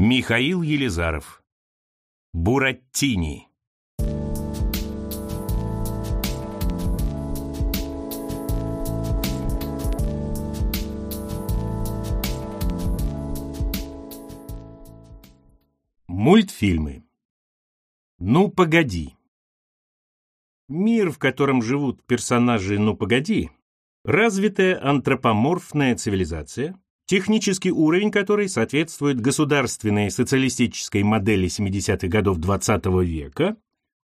Михаил Елизаров. Буратини. Мультфильмы. Ну, погоди. Мир, в котором живут персонажи «Ну, погоди», развитая антропоморфная цивилизация, технический уровень которой соответствует государственной социалистической модели 70-х годов XX -го века,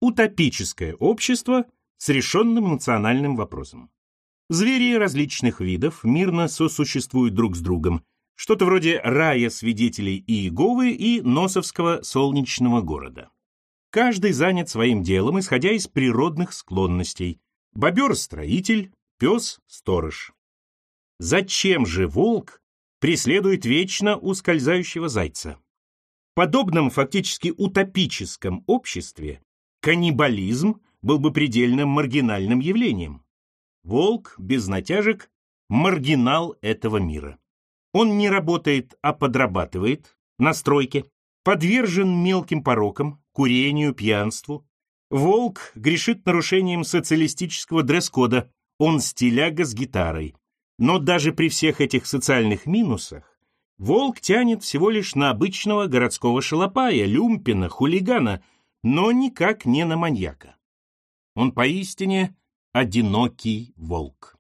утопическое общество с решенным национальным вопросом. Звери различных видов мирно сосуществуют друг с другом, что-то вроде рая свидетелей Иеговы и Носовского солнечного города. Каждый занят своим делом, исходя из природных склонностей. Бобер – строитель, пес – сторож. Зачем же волк преследует вечно ускользающего зайца. В подобном фактически утопическом обществе каннибализм был бы предельно маргинальным явлением. Волк, без натяжек, маргинал этого мира. Он не работает, а подрабатывает на стройке, подвержен мелким порокам, курению, пьянству. Волк грешит нарушением социалистического дресс-кода, он стиляга с гитарой. Но даже при всех этих социальных минусах волк тянет всего лишь на обычного городского шалопая, люмпина, хулигана, но никак не на маньяка. Он поистине одинокий волк.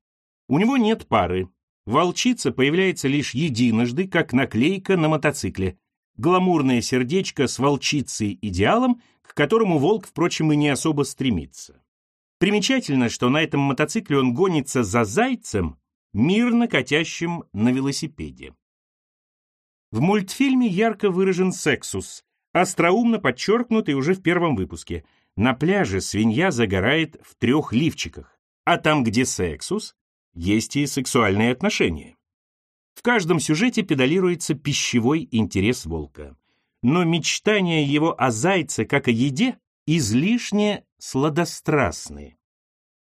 У него нет пары. Волчица появляется лишь единожды, как наклейка на мотоцикле. Гламурное сердечко с волчицей-идеалом, к которому волк, впрочем, и не особо стремится. Примечательно, что на этом мотоцикле он гонится за зайцем, мирно катящим на велосипеде. В мультфильме ярко выражен сексус, остроумно подчеркнутый уже в первом выпуске. На пляже свинья загорает в трех лифчиках, а там, где сексус, есть и сексуальные отношения. В каждом сюжете педалируется пищевой интерес волка. Но мечтания его о зайце как о еде излишне сладострастные.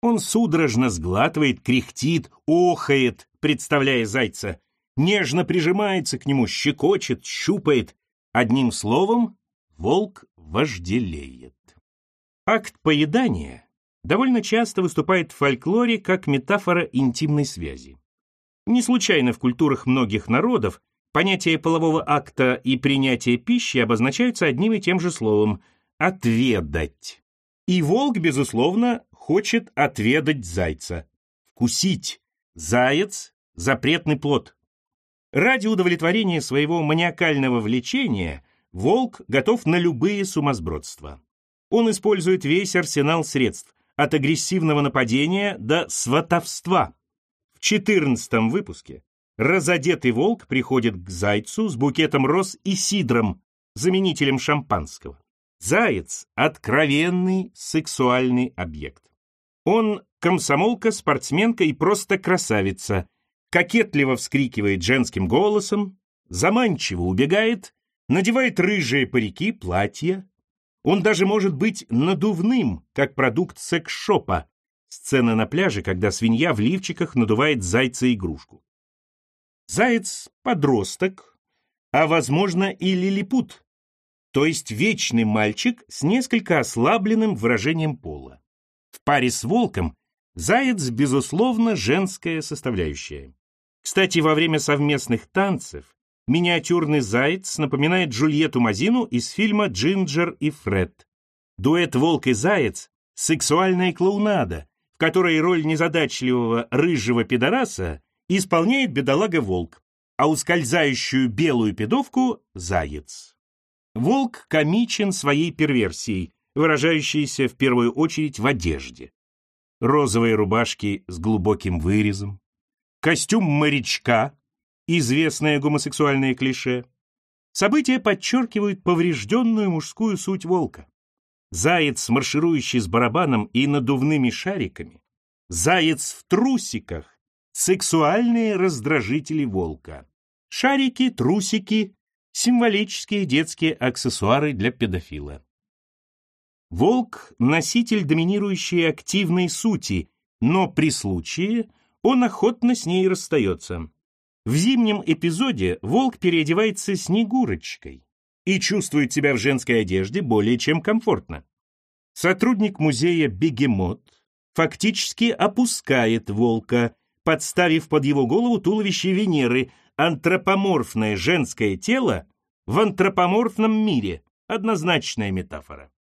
Он судорожно сглатывает, кряхтит, охает, представляя зайца, нежно прижимается к нему, щекочет, щупает. Одним словом, волк вожделеет. Акт поедания довольно часто выступает в фольклоре как метафора интимной связи. Не случайно в культурах многих народов понятие полового акта и принятия пищи обозначаются одним и тем же словом «отведать». И волк, безусловно, хочет отведать зайца. Вкусить. Заяц – запретный плод. Ради удовлетворения своего маниакального влечения волк готов на любые сумасбродства. Он использует весь арсенал средств, от агрессивного нападения до сватовства. В 14 выпуске разодетый волк приходит к зайцу с букетом роз и сидром, заменителем шампанского. Заяц – откровенный сексуальный объект. Он комсомолка, спортсменка и просто красавица. Кокетливо вскрикивает женским голосом, заманчиво убегает, надевает рыжие парики, платья. Он даже может быть надувным, как продукт секс-шопа. Сцена на пляже, когда свинья в лифчиках надувает зайца-игрушку. Заяц — подросток, а, возможно, и лилипут, то есть вечный мальчик с несколько ослабленным выражением пола. Паре с волком заяц, безусловно, женская составляющая. Кстати, во время совместных танцев миниатюрный заяц напоминает Джульетту Мазину из фильма «Джинджер и Фред». Дуэт «Волк и заяц» — сексуальная клоунада, в которой роль незадачливого рыжего пидораса исполняет бедолага-волк, а ускользающую белую педовку — заяц. Волк комичен своей перверсией, выражающиеся в первую очередь в одежде. Розовые рубашки с глубоким вырезом, костюм морячка, известное гомосексуальное клише. События подчеркивают поврежденную мужскую суть волка. Заяц, марширующий с барабаном и надувными шариками, заяц в трусиках, сексуальные раздражители волка. Шарики, трусики – символические детские аксессуары для педофила. Волк – носитель доминирующей активной сути, но при случае он охотно с ней расстается. В зимнем эпизоде волк переодевается Снегурочкой. и чувствует себя в женской одежде более чем комфортно. Сотрудник музея «Бегемот» фактически опускает волка, подставив под его голову туловище Венеры, антропоморфное женское тело в антропоморфном мире. Однозначная метафора.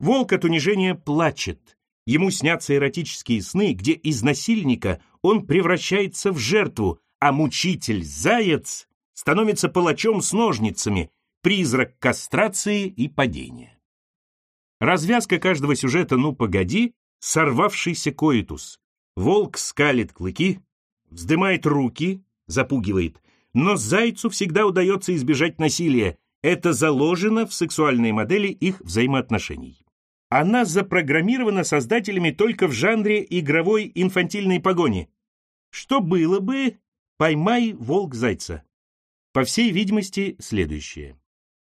Волк от унижения плачет. Ему снятся эротические сны, где из насильника он превращается в жертву, а мучитель-заяц становится палачом с ножницами, призрак кастрации и падения. Развязка каждого сюжета «Ну, погоди» — сорвавшийся коитус. Волк скалит клыки, вздымает руки, запугивает, но зайцу всегда удается избежать насилия. Это заложено в сексуальной модели их взаимоотношений. Она запрограммирована создателями только в жанре игровой инфантильной погони. Что было бы «Поймай волк зайца»? По всей видимости, следующее.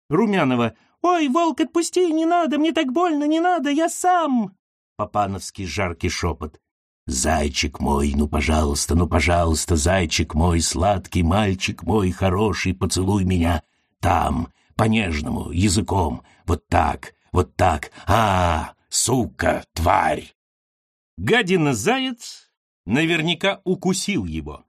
Румянова. «Ой, волк, отпусти, не надо, мне так больно, не надо, я сам!» Папановский жаркий шепот. «Зайчик мой, ну, пожалуйста, ну, пожалуйста, зайчик мой, сладкий мальчик мой, хороший, поцелуй меня там, по-нежному, языком, вот так, вот так, а, сука, тварь!» Гадина-заяц наверняка укусил его.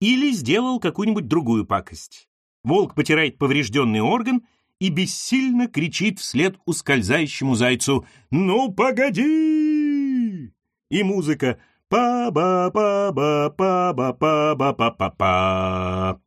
Или сделал какую-нибудь другую пакость. Волк потирает поврежденный орган и бессильно кричит вслед ускользающему зайцу «Ну, погоди!» И музыка «па-ба-па-ба-па-ба-па-ба-па-па».